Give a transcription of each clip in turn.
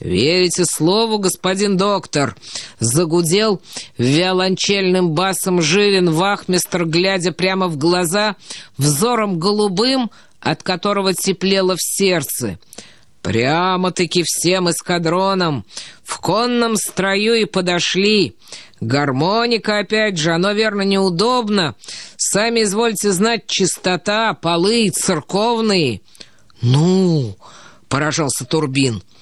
«Верите слову, господин доктор?» — загудел виолончельным басом Жилин вахмистр, глядя прямо в глаза, взором голубым, от которого теплело в сердце. «Прямо-таки всем эскадроном, в конном строю и подошли. Гармоника, опять же, оно, верно, неудобно. Сами извольте знать, чистота, полы церковные». «Ну!» — поражался Турбин —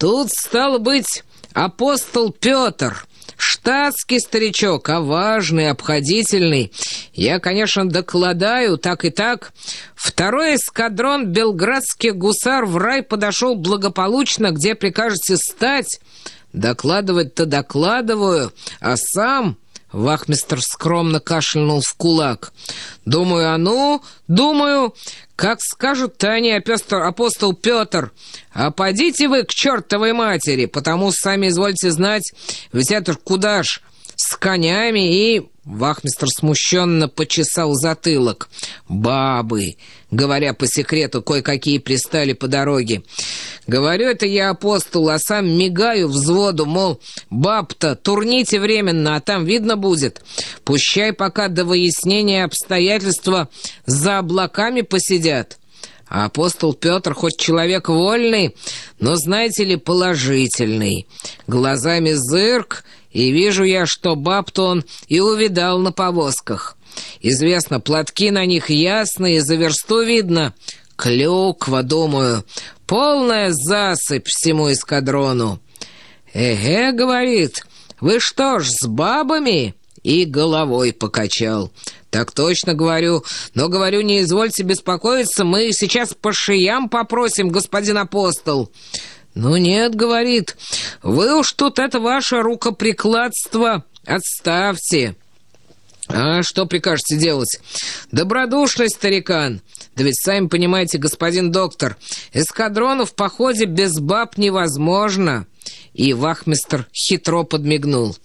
Тут, стал быть, апостол Петр, штатский старичок, а важный, обходительный. Я, конечно, докладаю, так и так. Второй эскадрон белградских гусар в рай подошел благополучно, где прикажете стать. Докладывать-то докладываю, а сам... Вахмистр скромно кашлянул в кулак. «Думаю, а ну, думаю, как скажут Таня апостол, апостол Петр, а подите вы к чертовой матери, потому сами извольте знать, это куда ж, с конями и Вахмистр смущенно почесал затылок. «Бабы!» — говоря по секрету, кое-какие пристали по дороге. «Говорю это я апостол, а сам мигаю взводу, мол, баб-то турните временно, а там видно будет. Пущай пока до выяснения обстоятельства за облаками посидят». А апостол Петр хоть человек вольный, но, знаете ли, положительный. Глазами зырк — и вижу я, что баб-то он и увидал на повозках. Известно, платки на них ясные, за версту видно. Клюква, думаю, полная засыпь всему эскадрону. «Эге», — говорит, — «вы что ж, с бабами?» И головой покачал. «Так точно говорю, но, говорю, не извольте беспокоиться, мы сейчас по шиям попросим, господин апостол». «Ну нет, — говорит, — вы уж тут это ваше рукоприкладство отставьте». «А что прикажете делать?» «Добродушный старикан. Да ведь сами понимаете, господин доктор, эскадрону в походе без баб невозможно». И вахмистр хитро подмигнул.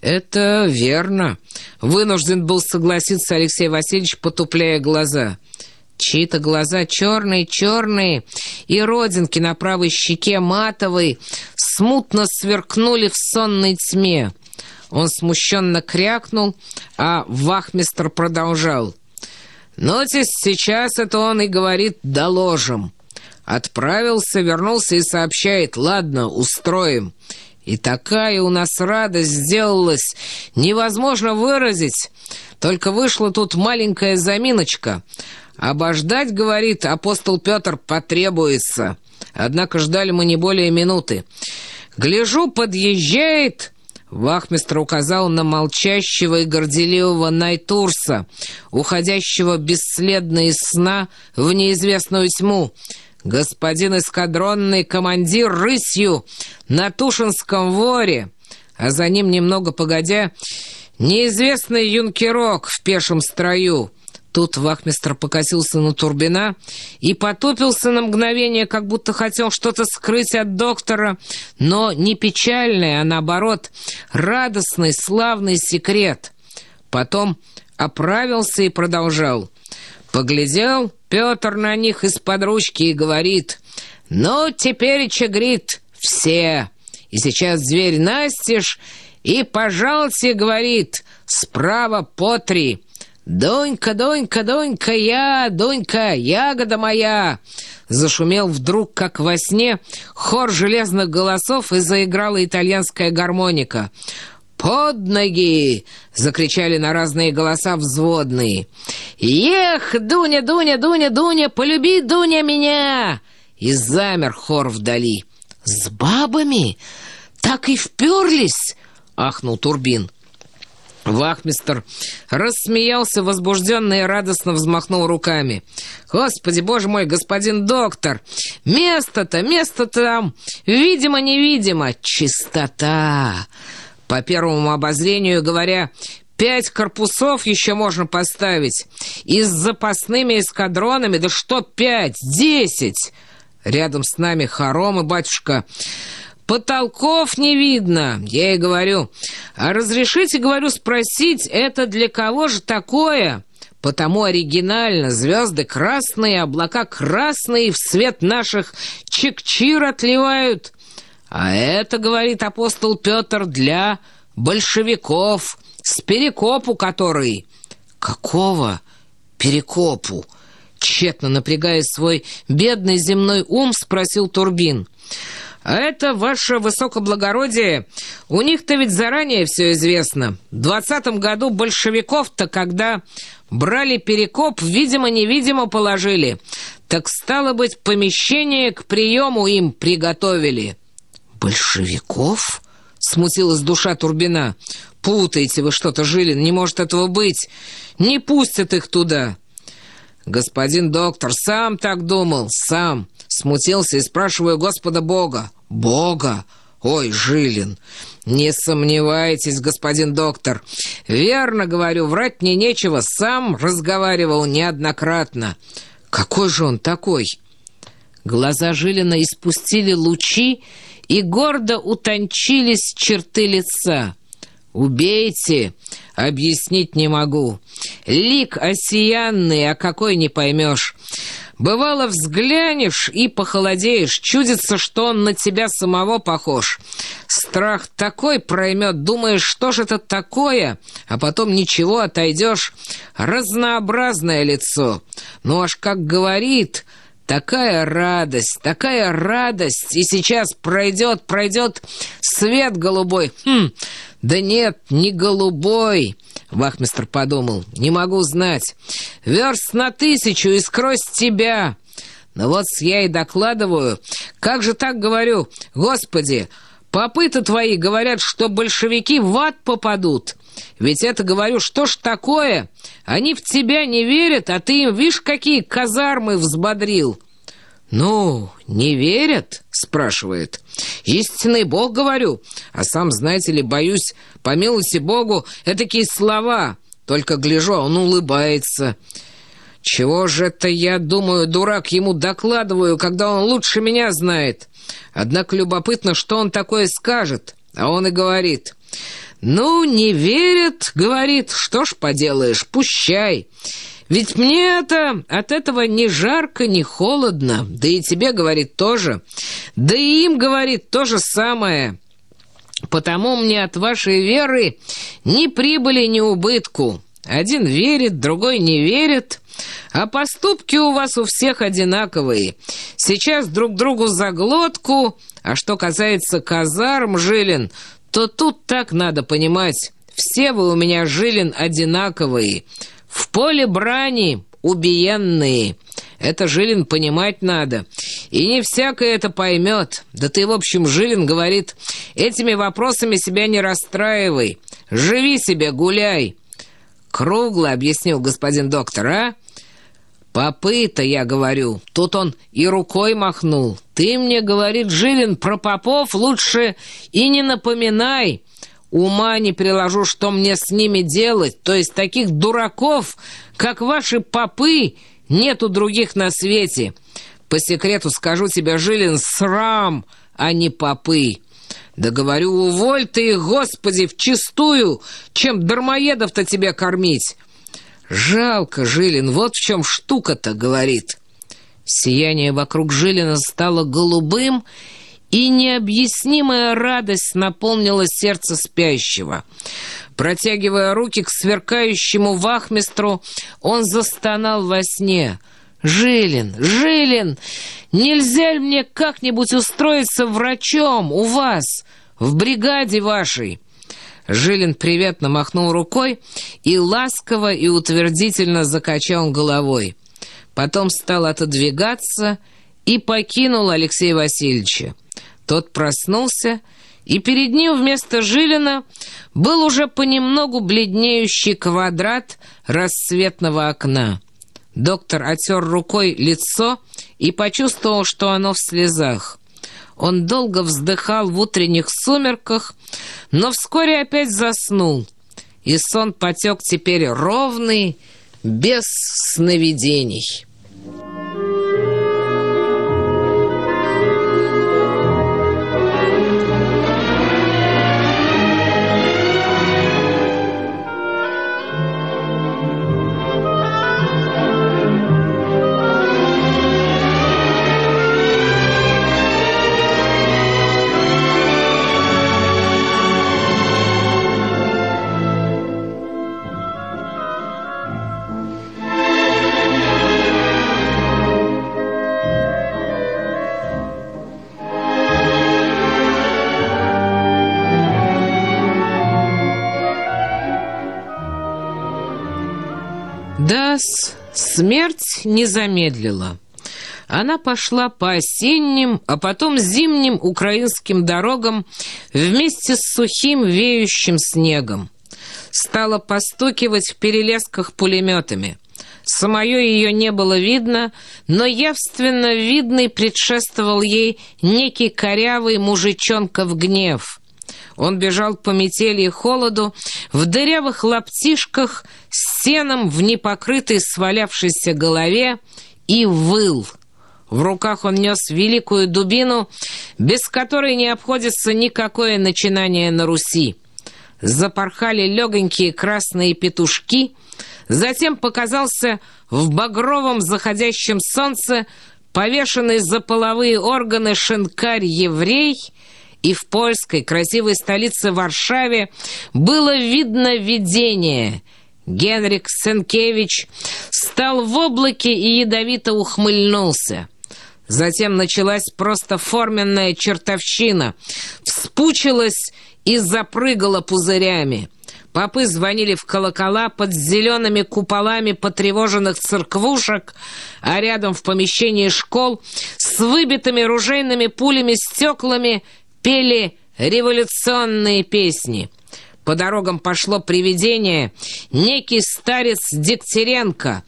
«Это верно», — вынужден был согласиться Алексей Васильевич, потупляя глаза. Чьи-то глаза черные-черные, и родинки на правой щеке матовой смутно сверкнули в сонной тьме. Он смущенно крякнул, а вахмистр продолжал. «Нотис, сейчас это он и говорит «доложим». Отправился, вернулся и сообщает «Ладно, устроим». И такая у нас радость сделалась, невозможно выразить. Только вышла тут маленькая заминочка — «Обождать, — говорит апостол Петр, — потребуется. Однако ждали мы не более минуты. Гляжу, подъезжает...» Вахмистр указал на молчащего и горделивого Найтурса, уходящего бесследно из сна в неизвестную тьму. «Господин эскадронный командир рысью на Тушинском воре!» А за ним, немного погодя, неизвестный юнкерок в пешем строю — Тут вахмистр покосился на Турбина и потупился на мгновение, как будто хотел что-то скрыть от доктора, но не печальный, а наоборот, радостный, славный секрет. Потом оправился и продолжал. Поглядел Петр на них из-под ручки и говорит, «Ну, теперь, чагрит, все!» И сейчас дверь настежь, и, пожалуйте, говорит, «Справа по три!» «Донька, Донька, Донька, я, Донька, ягода моя!» Зашумел вдруг, как во сне, хор железных голосов и заиграла итальянская гармоника. «Под ноги!» — закричали на разные голоса взводные. «Ех, Дуня, Дуня, Дуня, Дуня, полюби, Дуня, меня!» И замер хор вдали. «С бабами? Так и вперлись!» — ахнул Турбин. Вахмистер рассмеялся возбужденно и радостно взмахнул руками. «Господи, боже мой, господин доктор! Место-то, место-то там, видимо-невидимо, чистота!» По первому обозрению говоря, пять корпусов еще можно поставить. И с запасными эскадронами, да что пять, десять! Рядом с нами хоромы, батюшка... Потолков не видно, я и говорю. А разрешите, говорю, спросить, это для кого же такое? Потому оригинально, звезды красные, облака красные, в свет наших чекчир отливают. А это, говорит апостол Петр, для большевиков, с перекопу который. Какого перекопу? Тщетно напрягая свой бедный земной ум, спросил Турбин. А это ваше высокоблагородие. У них-то ведь заранее все известно. В двадцатом году большевиков-то, когда брали перекоп, видимо-невидимо положили. Так, стало быть, помещение к приему им приготовили. Большевиков? Смутилась душа Турбина. Путаете вы что-то, Жилин, не может этого быть. Не пустят их туда. Господин доктор сам так думал, сам. Смутился и спрашиваю Господа Бога. Бога? Ой, Жилин, не сомневайтесь, господин доктор. Верно говорю, врать мне нечего, сам разговаривал неоднократно. Какой же он такой? Глаза Жилина испустили лучи и гордо утончились черты лица. «Убейте!» «Объяснить не могу. Лик осиянный, а какой не поймешь. Бывало, взглянешь и похолодеешь, чудится, что он на тебя самого похож. Страх такой проймет, думаешь, что же это такое, а потом ничего, отойдешь. Разнообразное лицо. Ну аж как говорит, Такая радость, такая радость, и сейчас пройдет, пройдет свет голубой. Хм, да нет, не голубой, Вахмистр подумал, не могу знать. Верст на тысячу и скрозь тебя. Но вот я и докладываю. Как же так говорю? Господи, попы-то твои говорят, что большевики в ад попадут. Ведь это, говорю, что ж такое? Они в тебя не верят, а ты им, видишь, какие казармы взбодрил». «Ну, не верят?» — спрашивает. «Истинный Бог, говорю. А сам, знаете ли, боюсь, по милости Богу, этакие слова. Только гляжу, а он улыбается. Чего же это я, думаю, дурак, ему докладываю, когда он лучше меня знает? Однако любопытно, что он такое скажет. А он и говорит. «Ну, не верят, — говорит, — что ж поделаешь, пущай. Ведь мне это от этого ни жарко, ни холодно. Да и тебе, говорит, тоже. Да и им, говорит, то же самое. Потому мне от вашей веры ни прибыли, ни убытку. Один верит, другой не верит». А поступки у вас у всех одинаковые. Сейчас друг другу за глотку, а что касается казарм, Жилин, то тут так надо понимать. Все вы у меня, Жилин, одинаковые. В поле брани убиенные. Это Жилин понимать надо. И не всякое это поймет. Да ты, в общем, Жилин говорит, этими вопросами себя не расстраивай. Живи себе, гуляй. Кругло объяснил господин доктор, а? Попы-то, я говорю. Тут он и рукой махнул. Ты мне, говорит Жилин, про попов лучше и не напоминай. Ума не приложу, что мне с ними делать. То есть таких дураков, как ваши попы, нету других на свете. По секрету скажу тебе, Жилин, срам, а не попы. Да говорю, уволь ты их, Господи, вчистую, чем дармоедов-то тебя кормить. Жалко, Жилин, вот в чем штука-то, говорит». Сияние вокруг Жилина стало голубым, и необъяснимая радость наполнила сердце спящего. Протягивая руки к сверкающему вахмистру, он застонал во сне. «Жилин, Жилин, нельзя ли мне как-нибудь устроиться врачом у вас, в бригаде вашей?» Жилин приветно махнул рукой и ласково и утвердительно закачал головой. Потом стал отодвигаться и покинул Алексея Васильевича. Тот проснулся, и перед ним вместо Жилина был уже понемногу бледнеющий квадрат рассветного окна. Доктор отер рукой лицо и почувствовал, что оно в слезах. Он долго вздыхал в утренних сумерках, но вскоре опять заснул, и сон потек теперь ровный, без сновидений». Смерть не замедлила. Она пошла по осенним, а потом зимним украинским дорогам вместе с сухим веющим снегом. Стала постукивать в перелесках пулеметами. Самое ее не было видно, но явственно видный предшествовал ей некий корявый мужичонка в гнев. Он бежал по метели и холоду, в дырявых лаптишках, с сеном в непокрытой свалявшейся голове и выл. В руках он нес великую дубину, без которой не обходится никакое начинание на Руси. Запорхали легонькие красные петушки — Затем показался в багровом заходящем солнце повешенный за половые органы шинкарь-еврей, и в польской красивой столице Варшаве было видно видение. Генрик Сенкевич стал в облаке и ядовито ухмыльнулся. Затем началась просто форменная чертовщина, вспучилась и запрыгала пузырями. Попы звонили в колокола под зелеными куполами потревоженных церквушек, а рядом в помещении школ с выбитыми ружейными пулями стеклами пели революционные песни. По дорогам пошло привидение, некий старец Дегтяренко,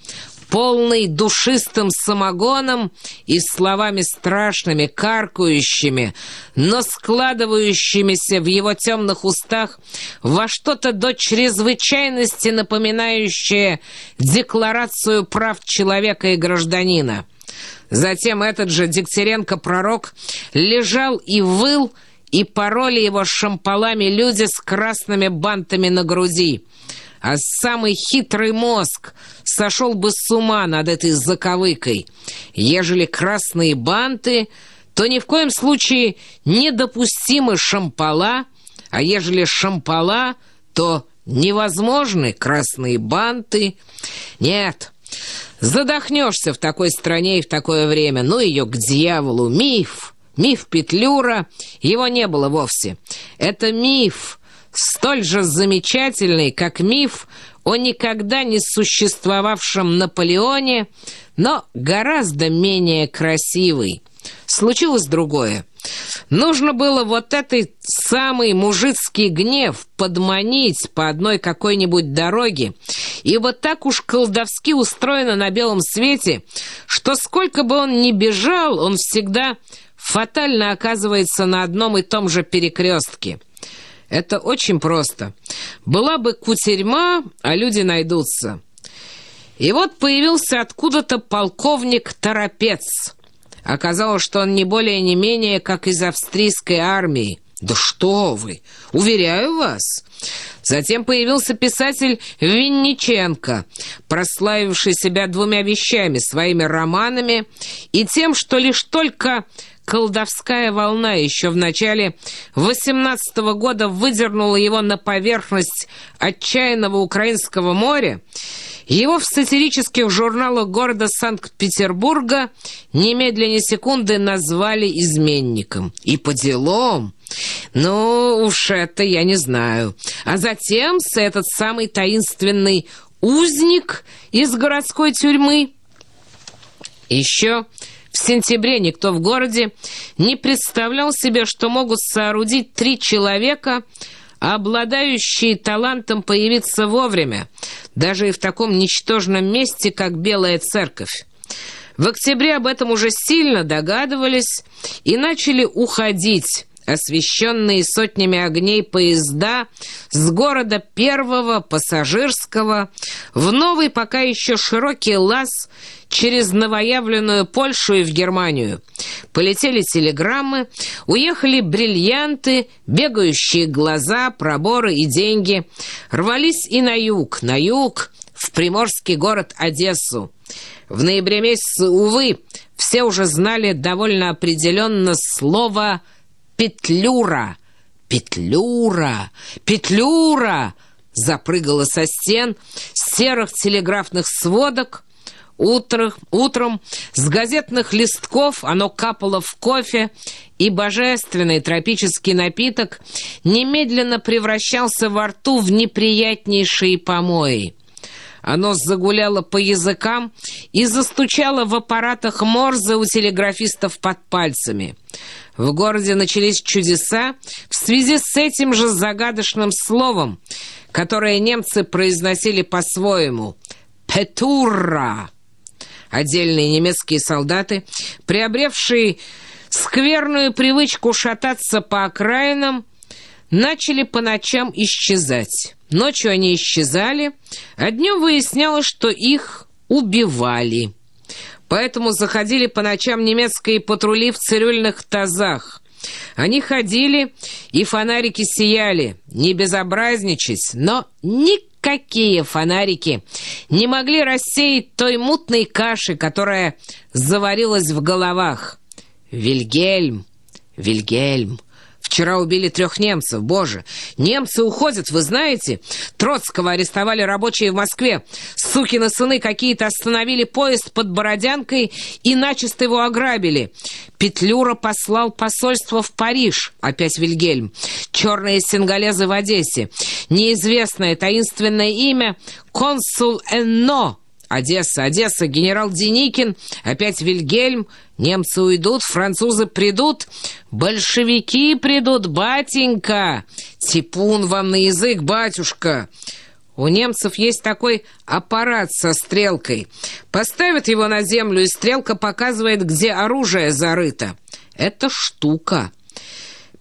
полный душистым самогоном и словами страшными, каркающими, но складывающимися в его темных устах во что-то до чрезвычайности напоминающее декларацию прав человека и гражданина. Затем этот же Дегтяренко-пророк лежал и выл, и пороли его шампалами люди с красными бантами на груди а самый хитрый мозг сошел бы с ума над этой заковыкой. Ежели красные банты, то ни в коем случае недопустимы шампала, а ежели шампала, то невозможны красные банты. Нет, задохнешься в такой стране и в такое время. Ну ее к дьяволу, миф. Миф Петлюра, его не было вовсе. Это миф, столь же замечательный, как миф о никогда не существовавшем Наполеоне, но гораздо менее красивый. Случилось другое. Нужно было вот этот самый мужицкий гнев подманить по одной какой-нибудь дороге, и вот так уж колдовски устроено на белом свете, что сколько бы он ни бежал, он всегда фатально оказывается на одном и том же перекрестке. Это очень просто. Была бы кутерьма, а люди найдутся. И вот появился откуда-то полковник Торопец. Оказалось, что он не более не менее, как из австрийской армии. Да что вы! Уверяю вас! Затем появился писатель Винниченко, прославивший себя двумя вещами, своими романами и тем, что лишь только колдовская волна еще в начале 18 -го года выдернула его на поверхность отчаянного украинского моря, его в сатирических журналах города Санкт-Петербурга немедленно секунды назвали изменником. И по делам. Ну, уж это я не знаю. А затем с этот самый таинственный узник из городской тюрьмы еще в сентябре никто в городе не представлял себе, что могут соорудить три человека, обладающие талантом появиться вовремя, даже и в таком ничтожном месте, как Белая Церковь. В октябре об этом уже сильно догадывались и начали уходить освещенные сотнями огней поезда с города Первого Пассажирского в новый пока еще широкий лаз через новоявленную Польшу и в Германию. Полетели телеграммы, уехали бриллианты, бегающие глаза, проборы и деньги. Рвались и на юг, на юг, в приморский город Одессу. В ноябре месяце, увы, все уже знали довольно определенно слово «петлюра». «Петлюра! Петлюра!» запрыгала со стен серых телеграфных сводок, Утром, утром с газетных листков оно капало в кофе, и божественный тропический напиток немедленно превращался во рту в неприятнейшие помои. Оно загуляло по языкам и застучало в аппаратах Морзе у телеграфистов под пальцами. В городе начались чудеса в связи с этим же загадочным словом, которое немцы произносили по-своему «Петура». Отдельные немецкие солдаты, приобревшие скверную привычку шататься по окраинам, начали по ночам исчезать. Ночью они исчезали, а днем выяснялось, что их убивали. Поэтому заходили по ночам немецкие патрули в цирюльных тазах. Они ходили, и фонарики сияли, не безобразничать, но никакие фонарики не могли рассеять той мутной каши, которая заварилась в головах. Вильгельм, Вильгельм, Вчера убили трех немцев, боже. Немцы уходят, вы знаете? Троцкого арестовали рабочие в Москве. Сукины сыны какие-то остановили поезд под Бородянкой и начисто его ограбили. Петлюра послал посольство в Париж, опять Вильгельм. Черные сингалезы в Одессе. Неизвестное таинственное имя консул Энно Одесса, Одесса, генерал Деникин, опять Вильгельм, немцы уйдут, французы придут, большевики придут, батенька, типун вам на язык, батюшка. У немцев есть такой аппарат со стрелкой. Поставят его на землю, и стрелка показывает, где оружие зарыто. Это штука.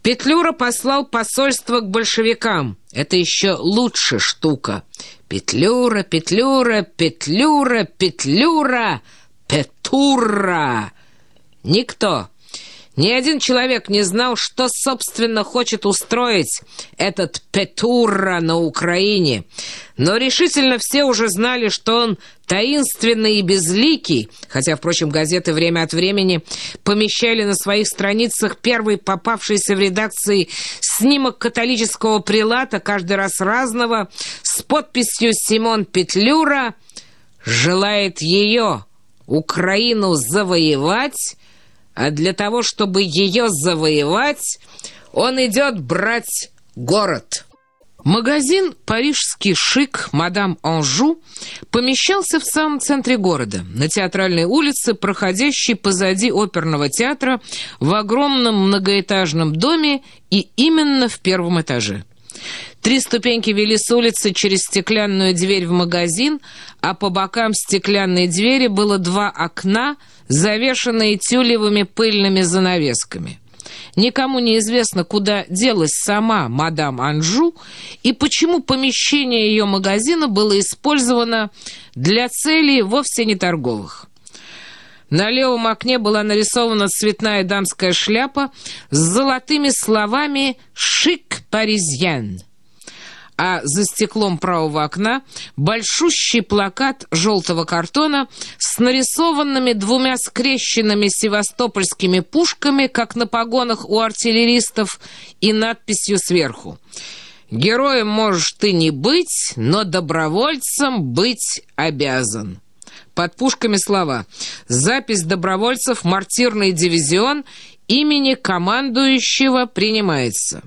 Петлюра послал посольство к большевикам. Это еще лучше штука. Петлюра, Петлюра, Петлюра, Петлюра, Петура. Никто ни один человек не знал, что, собственно, хочет устроить этот Петура на Украине. Но решительно все уже знали, что он таинственный и безликий, хотя, впрочем, газеты время от времени помещали на своих страницах первый попавшийся в редакции снимок католического прилата, каждый раз разного, с подписью «Симон Петлюра» желает ее, Украину, завоевать а для того, чтобы ее завоевать, он идет брать город. Магазин «Парижский шик» мадам Анжу помещался в самом центре города, на театральной улице, проходящей позади оперного театра, в огромном многоэтажном доме и именно в первом этаже. Три ступеньки вели с улицы через стеклянную дверь в магазин, а по бокам стеклянной двери было два окна, завешанные тюлевыми пыльными занавесками. Никому не известно, куда делась сама мадам Анжу и почему помещение ее магазина было использовано для целей вовсе не торговых. На левом окне была нарисована цветная дамская шляпа с золотыми словами «Шик паризьян» а за стеклом правого окна большущий плакат желтого картона с нарисованными двумя скрещенными севастопольскими пушками, как на погонах у артиллеристов, и надписью сверху «Героем можешь ты не быть, но добровольцем быть обязан». Под пушками слова «Запись добровольцев, мартирный дивизион, имени командующего принимается».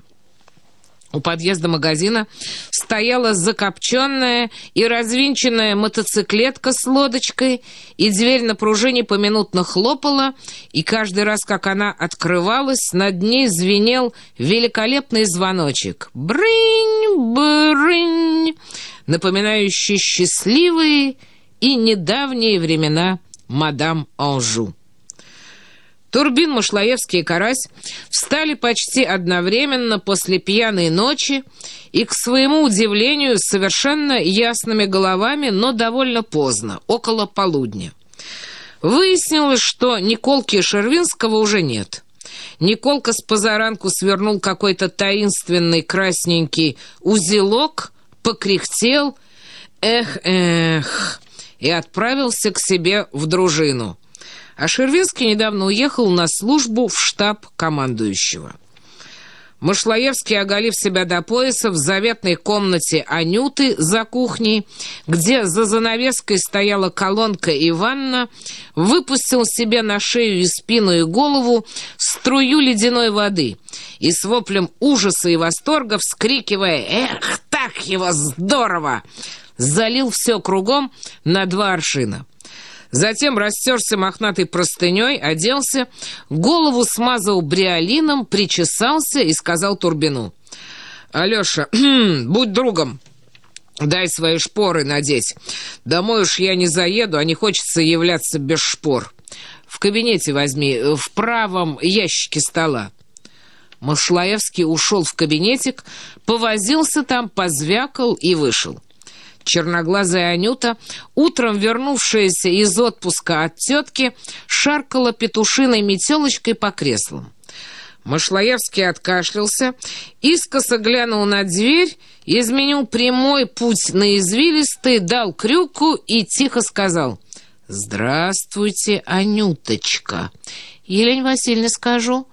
У подъезда магазина стояла закопченная и развинченная мотоциклетка с лодочкой, и дверь на пружине поминутно хлопала, и каждый раз, как она открывалась, над ней звенел великолепный звоночек. Брынь, брынь, напоминающий счастливые и недавние времена мадам Анжу. Турбин, Машлаевский и Карась встали почти одновременно после пьяной ночи и, к своему удивлению, с совершенно ясными головами, но довольно поздно, около полудня. Выяснилось, что Николки Шервинского уже нет. Николка с позаранку свернул какой-то таинственный красненький узелок, покряхтел, эх-эх, и отправился к себе в дружину а Шервинский недавно уехал на службу в штаб командующего. Машлаевский, оголив себя до пояса, в заветной комнате Анюты за кухней, где за занавеской стояла колонка и ванна, выпустил себе на шею и спину и голову струю ледяной воды и с воплем ужаса и восторга, вскрикивая «Эх, так его здорово!» Залил все кругом на два аршина. Затем растерся мохнатой простыней, оделся, голову смазал бриолином, причесался и сказал Турбину. «Алеша, будь другом, дай свои шпоры надеть. Домой уж я не заеду, а не хочется являться без шпор. В кабинете возьми, в правом ящике стола». Машлаевский ушел в кабинетик, повозился там, позвякал и вышел. Черноглазая Анюта, утром вернувшаяся из отпуска от тетки, шаркала петушиной метелочкой по креслам. Машлаевский откашлялся, искоса глянул на дверь, изменил прямой путь на извилистый, дал крюку и тихо сказал «Здравствуйте, Анюточка». «Елень Васильевна, скажу»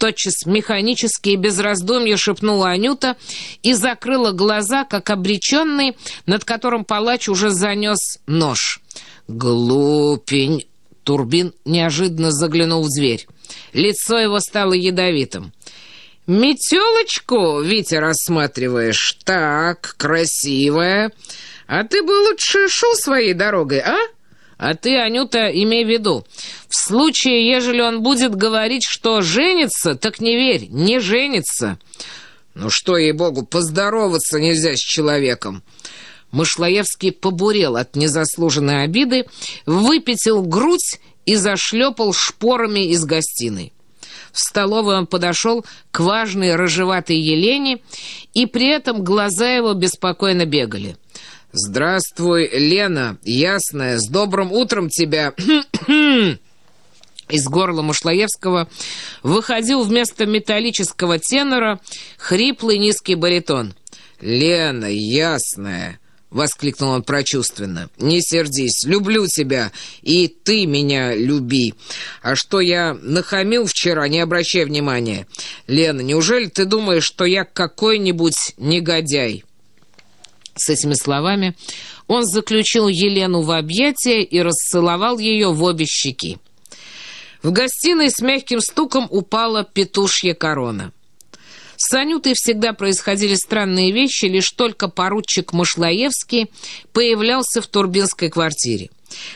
тотчас механически и без раздумья шепнула Анюта и закрыла глаза, как обреченный, над которым палач уже занес нож. «Глупень!» Турбин неожиданно заглянул в дверь. Лицо его стало ядовитым. «Метелочку, Витя, рассматриваешь? Так, красивая. А ты бы лучше шел своей дорогой, а?» А ты, Анюта, имей в виду, в случае, ежели он будет говорить, что женится, так не верь, не женится. Ну что, ей-богу, поздороваться нельзя с человеком. Мышлоевский побурел от незаслуженной обиды, выпятил грудь и зашлепал шпорами из гостиной. В столовой он подошел к важной рыжеватой Елене, и при этом глаза его беспокойно бегали. «Здравствуй, Лена, ясная, с добрым утром тебя!» Из горла Мушлаевского выходил вместо металлического тенора хриплый низкий баритон. «Лена, ясная!» — воскликнул он прочувственно. «Не сердись, люблю тебя, и ты меня люби. А что я нахамил вчера, не обращай внимания. Лена, неужели ты думаешь, что я какой-нибудь негодяй?» С этими словами он заключил Елену в объятия и расцеловал ее в обе щеки. В гостиной с мягким стуком упала петушья корона. С Анютой всегда происходили странные вещи, лишь только поручик Машлаевский появлялся в Турбинской квартире.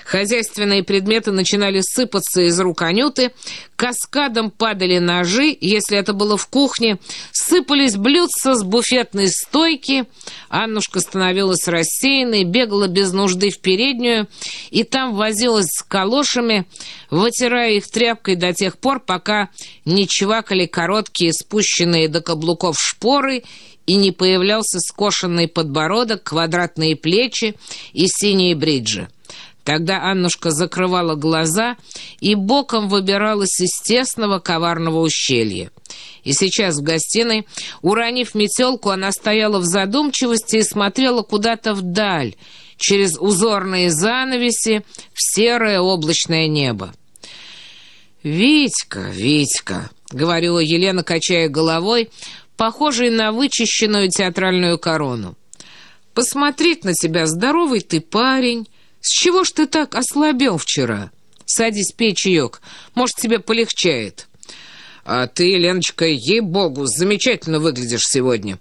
Хозяйственные предметы начинали сыпаться из рук Анюты, каскадом падали ножи, если это было в кухне, сыпались блюдца с буфетной стойки. Аннушка становилась рассеянной, бегала без нужды в переднюю и там возилась с калошами, вытирая их тряпкой до тех пор, пока не чвакали короткие, спущенные до каблуков шпоры и не появлялся скошенный подбородок, квадратные плечи и синие бриджи. Тогда Аннушка закрывала глаза и боком выбиралась из тесного коварного ущелья. И сейчас в гостиной, уронив метелку, она стояла в задумчивости и смотрела куда-то вдаль, через узорные занавеси в серое облачное небо. «Витька, Витька», — говорила Елена, качая головой, похожей на вычищенную театральную корону. «Посмотреть на тебя здоровый ты парень, «С чего ж ты так ослабел вчера? Садись, пей чаек, может, тебе полегчает». «А ты, Леночка, ей-богу, замечательно выглядишь сегодня.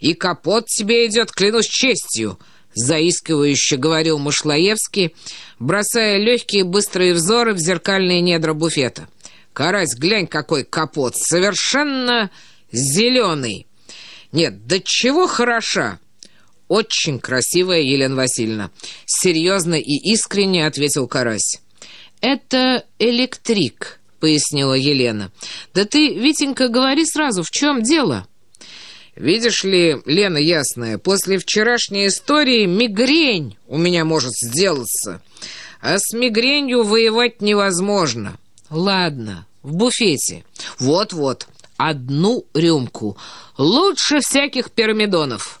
И капот тебе идет, клянусь честью», — заискивающе говорил Мышлаевский, бросая легкие быстрые взоры в зеркальные недра буфета. «Карась, глянь, какой капот! Совершенно зеленый! Нет, да чего хороша! «Очень красивая, Елена Васильевна», — серьезно и искренне ответил Карась. «Это электрик», — пояснила Елена. «Да ты, Витенька, говори сразу, в чем дело?» «Видишь ли, Лена Ясная, после вчерашней истории мигрень у меня может сделаться, а с мигренью воевать невозможно». «Ладно, в буфете. Вот-вот, одну рюмку. Лучше всяких пирамидонов».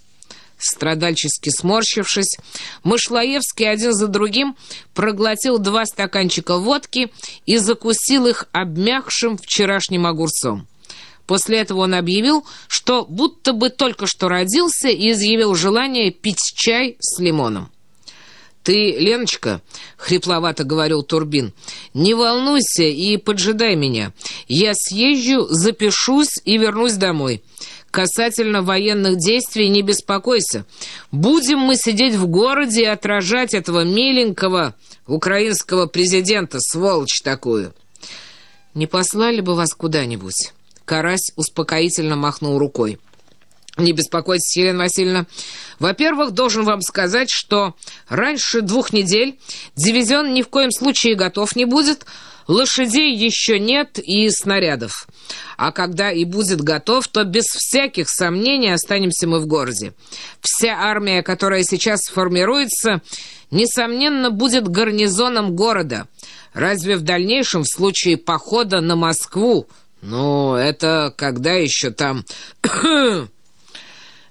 Страдальчески сморщившись, Мышлаевский один за другим проглотил два стаканчика водки и закусил их обмякшим вчерашним огурцом. После этого он объявил, что будто бы только что родился и изъявил желание пить чай с лимоном. «Ты, Леночка, — хрипловато говорил Турбин, — не волнуйся и поджидай меня. Я съезжу, запишусь и вернусь домой. Касательно военных действий не беспокойся. Будем мы сидеть в городе и отражать этого миленького украинского президента, сволочь такую. Не послали бы вас куда-нибудь? Карась успокоительно махнул рукой. Не беспокойтесь, Елена Васильевна. Во-первых, должен вам сказать, что раньше двух недель дивизион ни в коем случае готов не будет, лошадей еще нет и снарядов. А когда и будет готов, то без всяких сомнений останемся мы в городе. Вся армия, которая сейчас формируется, несомненно, будет гарнизоном города. Разве в дальнейшем, в случае похода на Москву, ну, это когда еще там...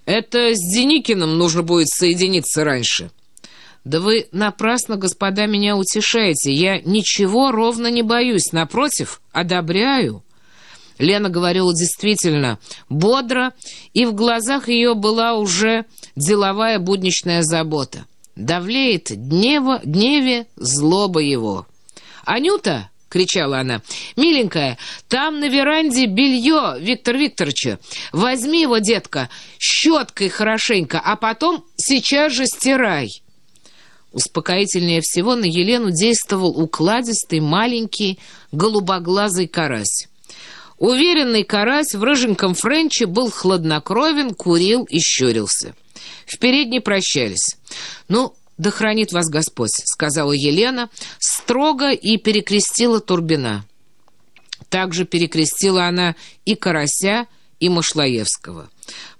Это с Деникиным нужно будет соединиться раньше. Да вы напрасно, господа, меня утешаете. Я ничего ровно не боюсь. Напротив, одобряю. Лена говорила действительно бодро, и в глазах ее была уже деловая будничная забота. Давлеет днево, дневе злоба его. «Анюта!» — кричала она. «Миленькая, там на веранде белье Виктор Викторовича. Возьми его, детка, щеткой хорошенько, а потом сейчас же стирай». Успокоительнее всего на Елену действовал укладистый, маленький, голубоглазый карась. Уверенный карась в рыженьком френче был хладнокровен, курил и щурился. В передней прощались. «Ну, да хранит вас Господь», — сказала Елена, строго и перекрестила Турбина. Также перекрестила она и Карася, и Машлаевского.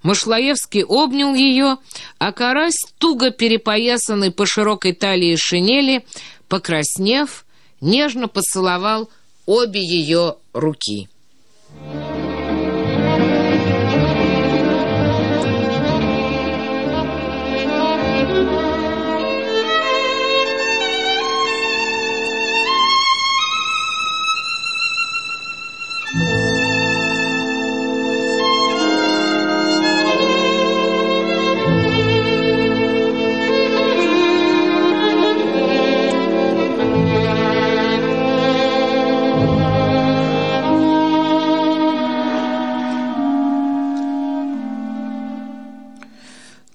Машлаевский обнял ее, а Карась, туго перепоясанный по широкой талии шинели, покраснев, нежно поцеловал обе ее руки.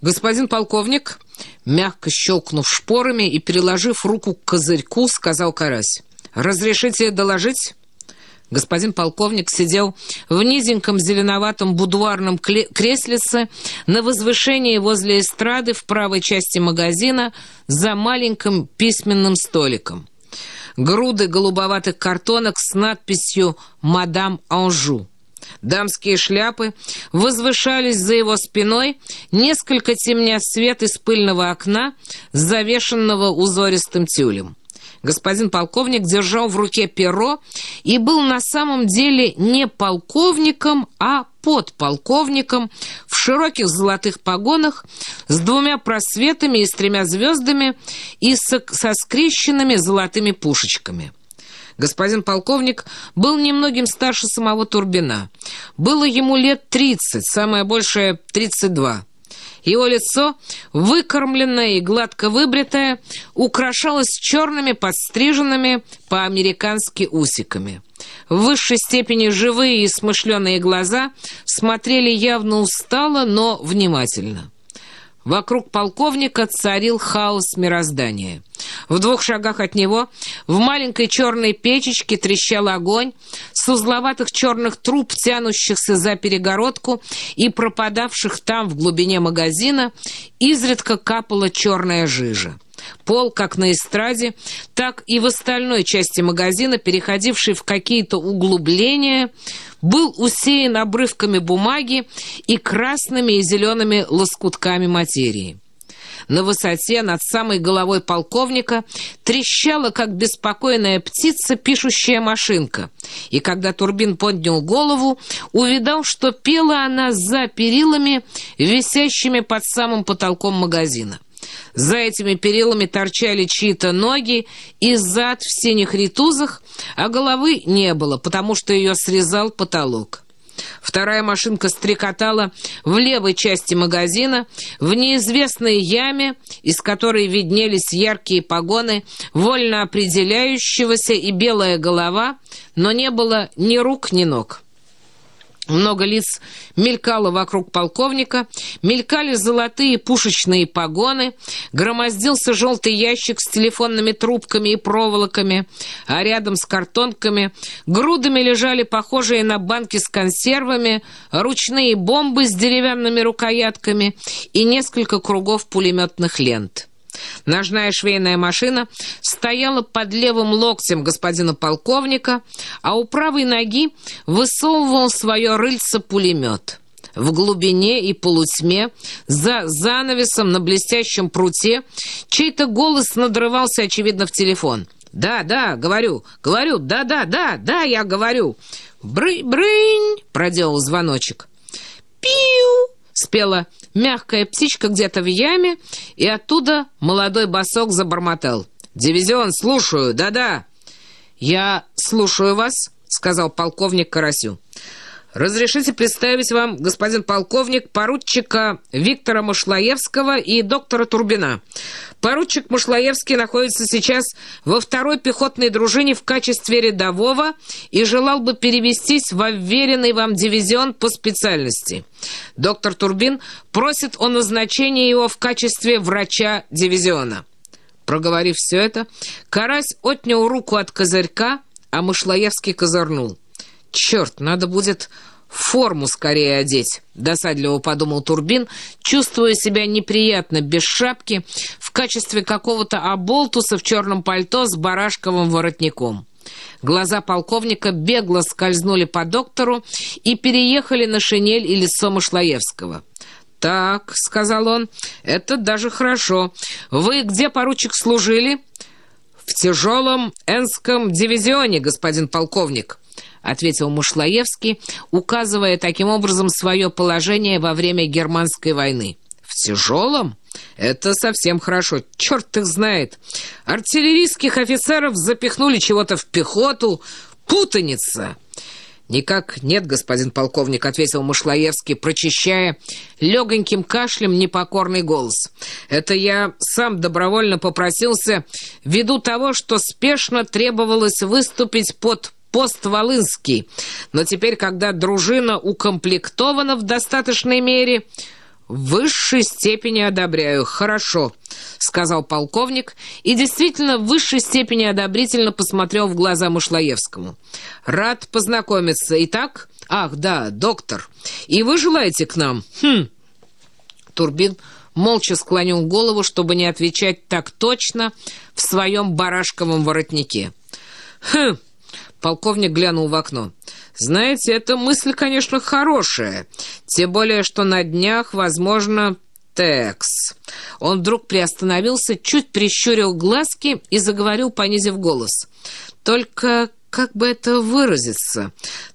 «Господин полковник», мягко щелкнув шпорами и переложив руку к козырьку, сказал Карась. «Разрешите доложить?» Господин полковник сидел в низеньком зеленоватом будуарном креслице на возвышении возле эстрады в правой части магазина за маленьким письменным столиком. Груды голубоватых картонок с надписью «Мадам Анжу». Дамские шляпы возвышались за его спиной, несколько темня свет из пыльного окна, завешенного узористым тюлем. Господин полковник держал в руке перо и был на самом деле не полковником, а подполковником в широких золотых погонах с двумя просветами и с тремя звездами и со, со скрещенными золотыми пушечками. Господин полковник был немногим старше самого Турбина. Было ему лет тридцать, самое большее — тридцать два. Его лицо, выкормленное и гладко выбритое, украшалось черными подстриженными по-американски усиками. В высшей степени живые и смышленые глаза смотрели явно устало, но внимательно. Вокруг полковника царил хаос мироздания. В двух шагах от него в маленькой черной печечке трещал огонь, с узловатых черных труб, тянущихся за перегородку и пропадавших там в глубине магазина, изредка капала черная жижа. Пол, как на эстраде, так и в остальной части магазина, переходивший в какие-то углубления, был усеян обрывками бумаги и красными и зелеными лоскутками материи. На высоте над самой головой полковника трещала, как беспокойная птица, пишущая машинка. И когда Турбин поднял голову, увидал, что пела она за перилами, висящими под самым потолком магазина. За этими перилами торчали чьи-то ноги и зад в синих ритузах, а головы не было, потому что ее срезал потолок. Вторая машинка стрекотала в левой части магазина, в неизвестной яме, из которой виднелись яркие погоны вольно определяющегося и белая голова, но не было ни рук, ни ног. Много лиц мелькало вокруг полковника, мелькали золотые пушечные погоны, громоздился желтый ящик с телефонными трубками и проволоками, а рядом с картонками грудами лежали похожие на банки с консервами, ручные бомбы с деревянными рукоятками и несколько кругов пулеметных лент. Ножная швейная машина стояла под левым локтем господина полковника, а у правой ноги высовывал свое рыльце пулемет. В глубине и полутьме, за занавесом на блестящем пруте, чей-то голос надрывался, очевидно, в телефон. «Да, да, говорю, говорю, да-да, да, да, я говорю». «Брынь-брынь!» — проделал звоночек. «Пиу!» — спела мягкая птичка где-то в яме, и оттуда молодой босок забормотал. «Дивизион, слушаю, да-да!» «Я слушаю вас», — сказал полковник Карасю. «Разрешите представить вам, господин полковник, поручика Виктора Мышлаевского и доктора Турбина. Поручик Мышлаевский находится сейчас во второй пехотной дружине в качестве рядового и желал бы перевестись в уверенный вам дивизион по специальности. Доктор Турбин просит о назначении его в качестве врача дивизиона». Проговорив все это, Карась отнял руку от козырька, а Мышлаевский козырнул. «Черт, надо будет форму скорее одеть», — досадливо подумал Турбин, чувствуя себя неприятно, без шапки, в качестве какого-то оболтуса в черном пальто с барашковым воротником. Глаза полковника бегло скользнули по доктору и переехали на шинель и лицо Мышлаевского. «Так», — сказал он, — «это даже хорошо. Вы где, поручик, служили?» «В тяжелом Энском дивизионе, господин полковник», — ответил Мушлаевский, указывая таким образом свое положение во время Германской войны. «В тяжелом? Это совсем хорошо. Черт их знает. Артиллерийских офицеров запихнули чего-то в пехоту. Путаница!» «Никак нет, господин полковник», — ответил Мышлаевский, прочищая легоньким кашлем непокорный голос. «Это я сам добровольно попросился ввиду того, что спешно требовалось выступить под пост Волынский. Но теперь, когда дружина укомплектована в достаточной мере, в высшей степени одобряю. Хорошо, сказал полковник и действительно в высшей степени одобрительно посмотрел в глаза Мышлаевскому. Рад познакомиться. Итак, ах, да, доктор, и вы желаете к нам? Хм. Турбин молча склонил голову, чтобы не отвечать так точно в своем барашковом воротнике. «Хм!» Полковник глянул в окно. «Знаете, эта мысль, конечно, хорошая. Тем более, что на днях, возможно, Текс». Он вдруг приостановился, чуть прищурил глазки и заговорил, понизив голос. «Только как бы это выразиться?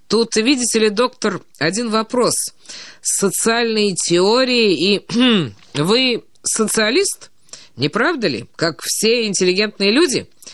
Тут, видите ли, доктор, один вопрос. Социальные теории и... Вы социалист? Не правда ли? Как все интеллигентные люди?»